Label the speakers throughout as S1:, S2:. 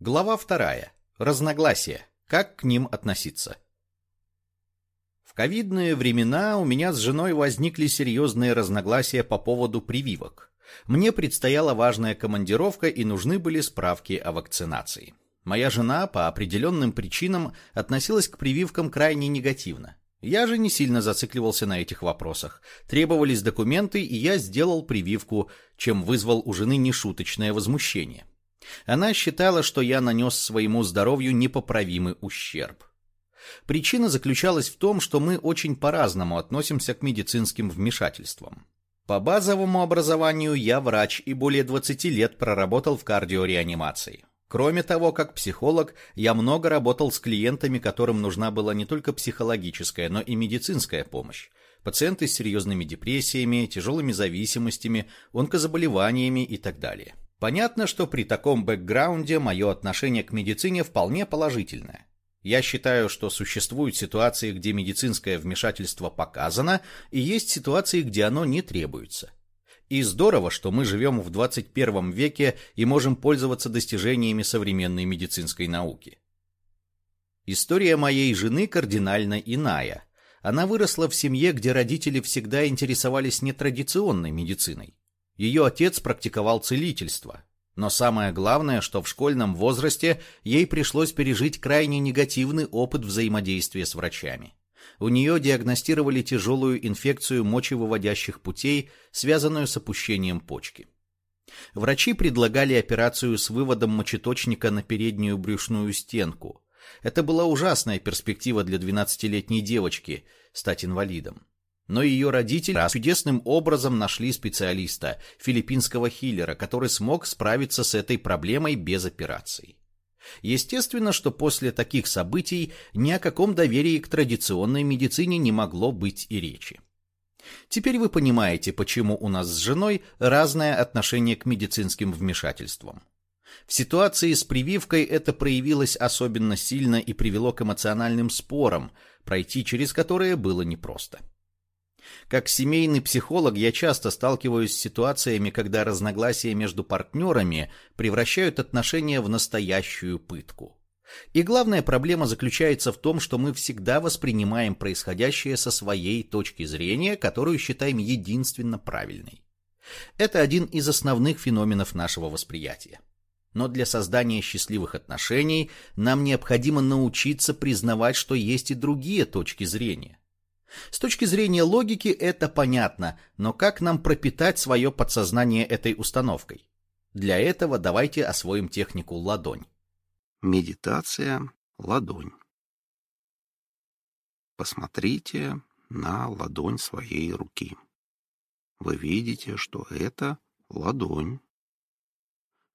S1: Глава вторая. Разногласия. Как к ним относиться? В ковидные времена у меня с женой возникли серьезные разногласия по поводу прививок. Мне предстояла важная командировка и нужны были справки о вакцинации. Моя жена по определенным причинам относилась к прививкам крайне негативно. Я же не сильно зацикливался на этих вопросах. Требовались документы, и я сделал прививку, чем вызвал у жены нешуточное возмущение. Она считала, что я нанес своему здоровью непоправимый ущерб. Причина заключалась в том, что мы очень по-разному относимся к медицинским вмешательствам. По базовому образованию я врач и более 20 лет проработал в кардиореанимации. Кроме того, как психолог, я много работал с клиентами, которым нужна была не только психологическая, но и медицинская помощь. Пациенты с серьезными депрессиями, тяжелыми зависимостями, онкозаболеваниями и так далее. Понятно, что при таком бэкграунде мое отношение к медицине вполне положительное. Я считаю, что существуют ситуации, где медицинское вмешательство показано, и есть ситуации, где оно не требуется. И здорово, что мы живем в 21 веке и можем пользоваться достижениями современной медицинской науки. История моей жены кардинально иная. Она выросла в семье, где родители всегда интересовались нетрадиционной медициной. Ее отец практиковал целительство. Но самое главное, что в школьном возрасте ей пришлось пережить крайне негативный опыт взаимодействия с врачами. У нее диагностировали тяжелую инфекцию мочевыводящих путей, связанную с опущением почки. Врачи предлагали операцию с выводом мочеточника на переднюю брюшную стенку. Это была ужасная перспектива для 12-летней девочки стать инвалидом. Но ее родители чудесным образом нашли специалиста, филиппинского хиллера, который смог справиться с этой проблемой без операции. Естественно, что после таких событий ни о каком доверии к традиционной медицине не могло быть и речи. Теперь вы понимаете, почему у нас с женой разное отношение к медицинским вмешательствам. В ситуации с прививкой это проявилось особенно сильно и привело к эмоциональным спорам, пройти через которые было непросто. Как семейный психолог я часто сталкиваюсь с ситуациями, когда разногласия между партнерами превращают отношения в настоящую пытку. И главная проблема заключается в том, что мы всегда воспринимаем происходящее со своей точки зрения, которую считаем единственно правильной. Это один из основных феноменов нашего восприятия. Но для создания счастливых отношений нам необходимо научиться признавать, что есть и другие точки зрения. С точки зрения логики это понятно, но как нам пропитать свое подсознание этой установкой? Для этого давайте освоим технику ладонь.
S2: Медитация ладонь. Посмотрите на ладонь своей руки. Вы видите, что это ладонь.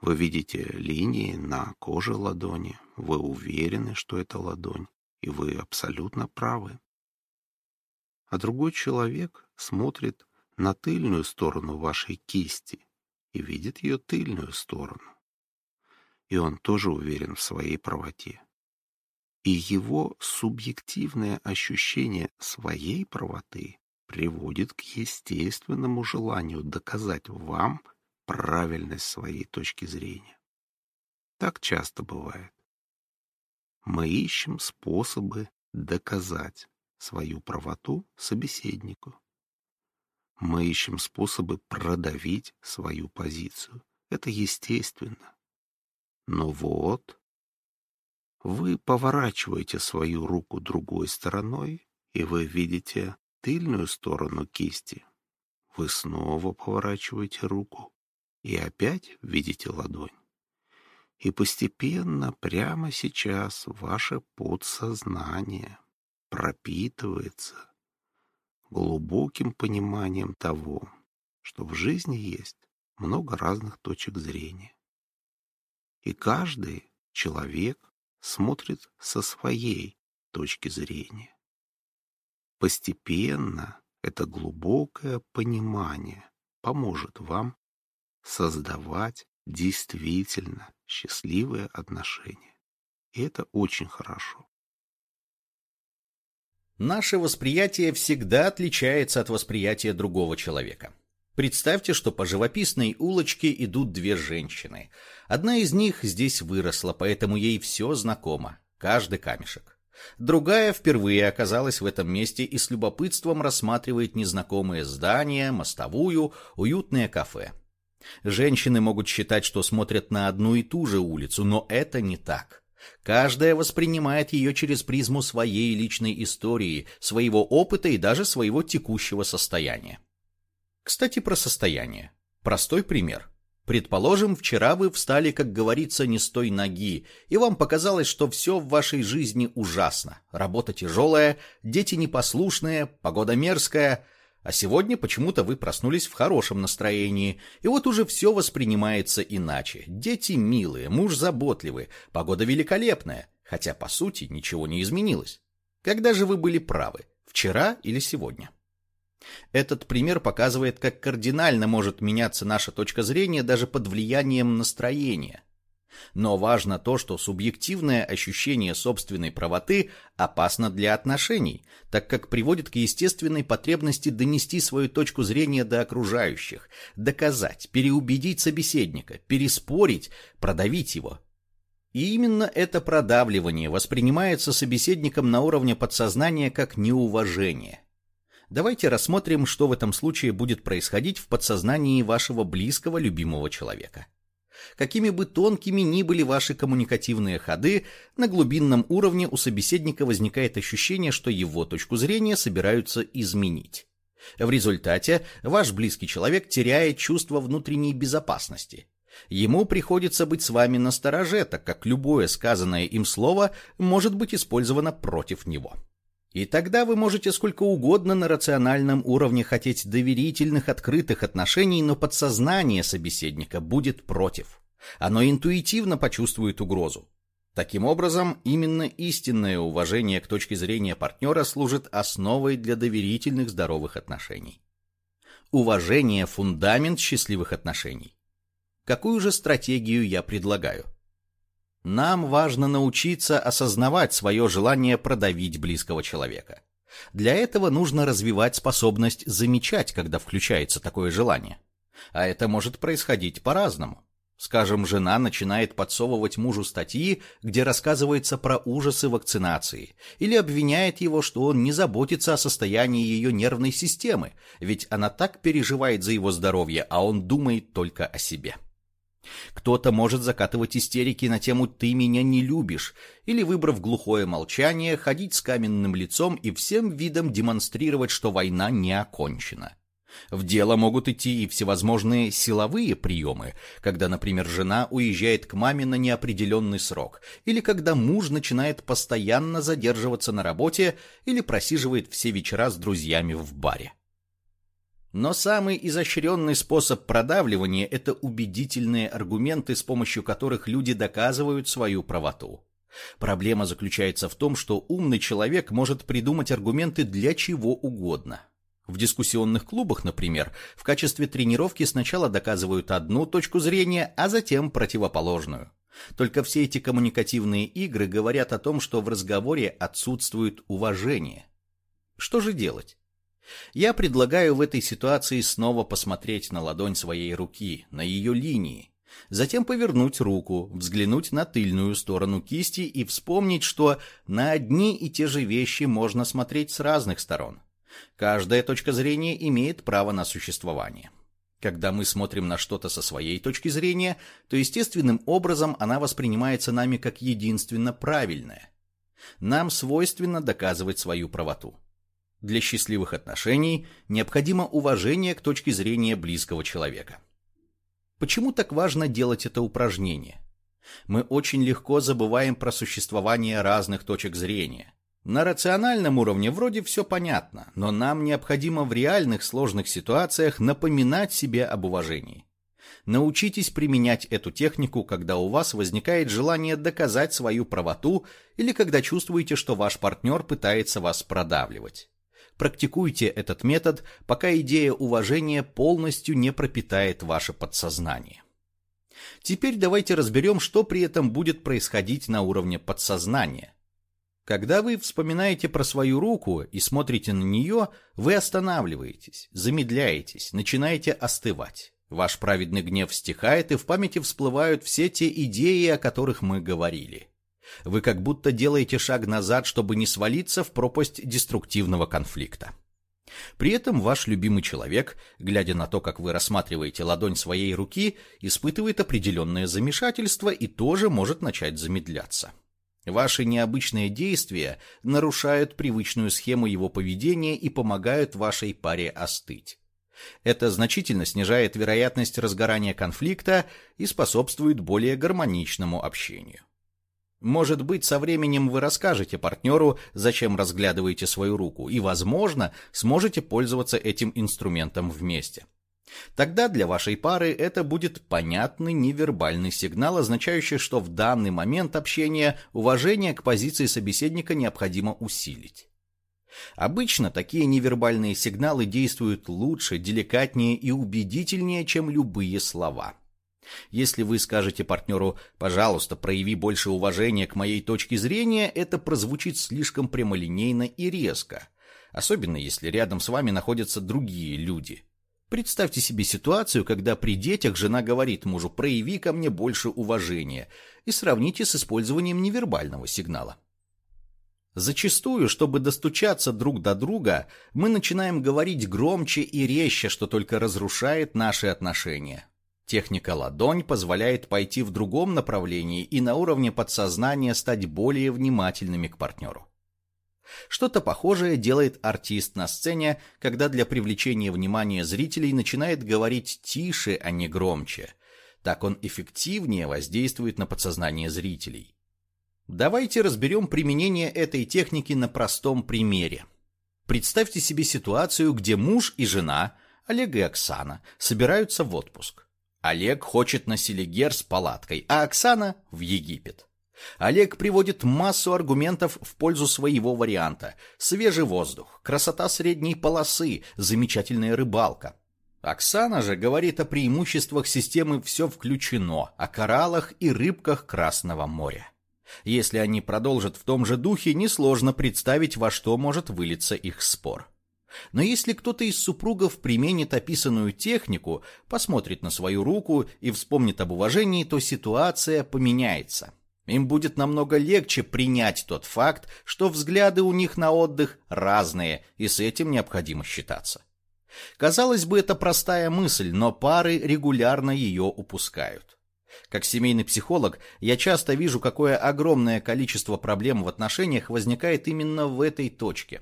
S2: Вы видите линии на коже ладони. Вы уверены, что это ладонь. И вы абсолютно правы а другой человек смотрит на тыльную сторону вашей кисти и видит ее тыльную сторону. И он тоже уверен в своей правоте. И его субъективное ощущение своей правоты приводит к естественному желанию доказать вам правильность своей точки зрения. Так часто бывает. Мы ищем способы доказать свою правоту собеседнику. Мы ищем способы продавить свою позицию. Это естественно. Но вот вы поворачиваете свою руку другой стороной, и вы видите тыльную сторону кисти. Вы снова поворачиваете руку и опять видите ладонь. И постепенно, прямо сейчас, ваше подсознание пропитывается глубоким пониманием того, что в жизни есть много разных точек зрения. И каждый человек смотрит со своей точки зрения. Постепенно это глубокое понимание поможет вам создавать действительно счастливые отношения. И это очень хорошо.
S1: Наше восприятие всегда отличается от восприятия другого человека. Представьте, что по живописной улочке идут две женщины. Одна из них здесь выросла, поэтому ей все знакомо, каждый камешек. Другая впервые оказалась в этом месте и с любопытством рассматривает незнакомые здания, мостовую, уютное кафе. Женщины могут считать, что смотрят на одну и ту же улицу, но это не так. Каждая воспринимает ее через призму своей личной истории, своего опыта и даже своего текущего состояния. Кстати, про состояние. Простой пример. Предположим, вчера вы встали, как говорится, не с той ноги, и вам показалось, что все в вашей жизни ужасно. Работа тяжелая, дети непослушные, погода мерзкая, а сегодня почему-то вы проснулись в хорошем настроении, и вот уже все воспринимается иначе. Дети милые, муж заботливый, погода великолепная, хотя по сути ничего не изменилось. Когда же вы были правы, вчера или сегодня? Этот пример показывает, как кардинально может меняться наша точка зрения даже под влиянием настроения. Но важно то, что субъективное ощущение собственной правоты опасно для отношений, так как приводит к естественной потребности донести свою точку зрения до окружающих, доказать, переубедить собеседника, переспорить, продавить его. И именно это продавливание воспринимается собеседником на уровне подсознания как неуважение – Давайте рассмотрим, что в этом случае будет происходить в подсознании вашего близкого любимого человека. Какими бы тонкими ни были ваши коммуникативные ходы, на глубинном уровне у собеседника возникает ощущение, что его точку зрения собираются изменить. В результате ваш близкий человек теряет чувство внутренней безопасности. Ему приходится быть с вами настороже, так как любое сказанное им слово может быть использовано против него. И тогда вы можете сколько угодно на рациональном уровне хотеть доверительных, открытых отношений, но подсознание собеседника будет против. Оно интуитивно почувствует угрозу. Таким образом, именно истинное уважение к точке зрения партнера служит основой для доверительных здоровых отношений. Уважение – фундамент счастливых отношений. Какую же стратегию я предлагаю? Нам важно научиться осознавать свое желание продавить близкого человека. Для этого нужно развивать способность замечать, когда включается такое желание. А это может происходить по-разному. Скажем, жена начинает подсовывать мужу статьи, где рассказывается про ужасы вакцинации, или обвиняет его, что он не заботится о состоянии ее нервной системы, ведь она так переживает за его здоровье, а он думает только о себе. Кто-то может закатывать истерики на тему «ты меня не любишь» или, выбрав глухое молчание, ходить с каменным лицом и всем видом демонстрировать, что война не окончена. В дело могут идти и всевозможные силовые приемы, когда, например, жена уезжает к маме на неопределенный срок, или когда муж начинает постоянно задерживаться на работе или просиживает все вечера с друзьями в баре. Но самый изощренный способ продавливания – это убедительные аргументы, с помощью которых люди доказывают свою правоту. Проблема заключается в том, что умный человек может придумать аргументы для чего угодно. В дискуссионных клубах, например, в качестве тренировки сначала доказывают одну точку зрения, а затем противоположную. Только все эти коммуникативные игры говорят о том, что в разговоре отсутствует уважение. Что же делать? Я предлагаю в этой ситуации снова посмотреть на ладонь своей руки, на ее линии, затем повернуть руку, взглянуть на тыльную сторону кисти и вспомнить, что на одни и те же вещи можно смотреть с разных сторон. Каждая точка зрения имеет право на существование. Когда мы смотрим на что-то со своей точки зрения, то естественным образом она воспринимается нами как единственно правильная. Нам свойственно доказывать свою правоту. Для счастливых отношений необходимо уважение к точке зрения близкого человека. Почему так важно делать это упражнение? Мы очень легко забываем про существование разных точек зрения. На рациональном уровне вроде все понятно, но нам необходимо в реальных сложных ситуациях напоминать себе об уважении. Научитесь применять эту технику, когда у вас возникает желание доказать свою правоту или когда чувствуете, что ваш партнер пытается вас продавливать. Практикуйте этот метод, пока идея уважения полностью не пропитает ваше подсознание. Теперь давайте разберем, что при этом будет происходить на уровне подсознания. Когда вы вспоминаете про свою руку и смотрите на нее, вы останавливаетесь, замедляетесь, начинаете остывать. Ваш праведный гнев стихает, и в памяти всплывают все те идеи, о которых мы говорили. Вы как будто делаете шаг назад, чтобы не свалиться в пропасть деструктивного конфликта. При этом ваш любимый человек, глядя на то, как вы рассматриваете ладонь своей руки, испытывает определенное замешательство и тоже может начать замедляться. Ваши необычные действия нарушают привычную схему его поведения и помогают вашей паре остыть. Это значительно снижает вероятность разгорания конфликта и способствует более гармоничному общению. Может быть, со временем вы расскажете партнеру, зачем разглядываете свою руку, и, возможно, сможете пользоваться этим инструментом вместе. Тогда для вашей пары это будет понятный невербальный сигнал, означающий, что в данный момент общения уважение к позиции собеседника необходимо усилить. Обычно такие невербальные сигналы действуют лучше, деликатнее и убедительнее, чем любые слова. Если вы скажете партнеру «пожалуйста, прояви больше уважения к моей точке зрения», это прозвучит слишком прямолинейно и резко, особенно если рядом с вами находятся другие люди – Представьте себе ситуацию, когда при детях жена говорит мужу «прояви ко мне больше уважения» и сравните с использованием невербального сигнала. Зачастую, чтобы достучаться друг до друга, мы начинаем говорить громче и резче, что только разрушает наши отношения. Техника ладонь позволяет пойти в другом направлении и на уровне подсознания стать более внимательными к партнеру. Что-то похожее делает артист на сцене, когда для привлечения внимания зрителей начинает говорить тише, а не громче. Так он эффективнее воздействует на подсознание зрителей. Давайте разберем применение этой техники на простом примере. Представьте себе ситуацию, где муж и жена, Олег и Оксана, собираются в отпуск. Олег хочет на Селигер с палаткой, а Оксана – в Египет. Олег приводит массу аргументов в пользу своего варианта. Свежий воздух, красота средней полосы, замечательная рыбалка. Оксана же говорит о преимуществах системы «все включено», о кораллах и рыбках Красного моря. Если они продолжат в том же духе, несложно представить, во что может вылиться их спор. Но если кто-то из супругов применит описанную технику, посмотрит на свою руку и вспомнит об уважении, то ситуация поменяется. Им будет намного легче принять тот факт, что взгляды у них на отдых разные, и с этим необходимо считаться. Казалось бы, это простая мысль, но пары регулярно ее упускают. Как семейный психолог, я часто вижу, какое огромное количество проблем в отношениях возникает именно в этой точке.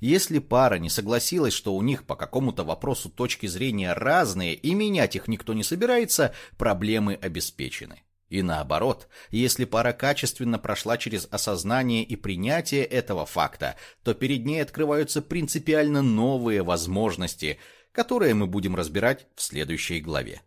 S1: Если пара не согласилась, что у них по какому-то вопросу точки зрения разные и менять их никто не собирается, проблемы обеспечены. И наоборот, если пара качественно прошла через осознание и принятие этого факта, то перед ней открываются принципиально новые возможности, которые мы будем разбирать в следующей главе.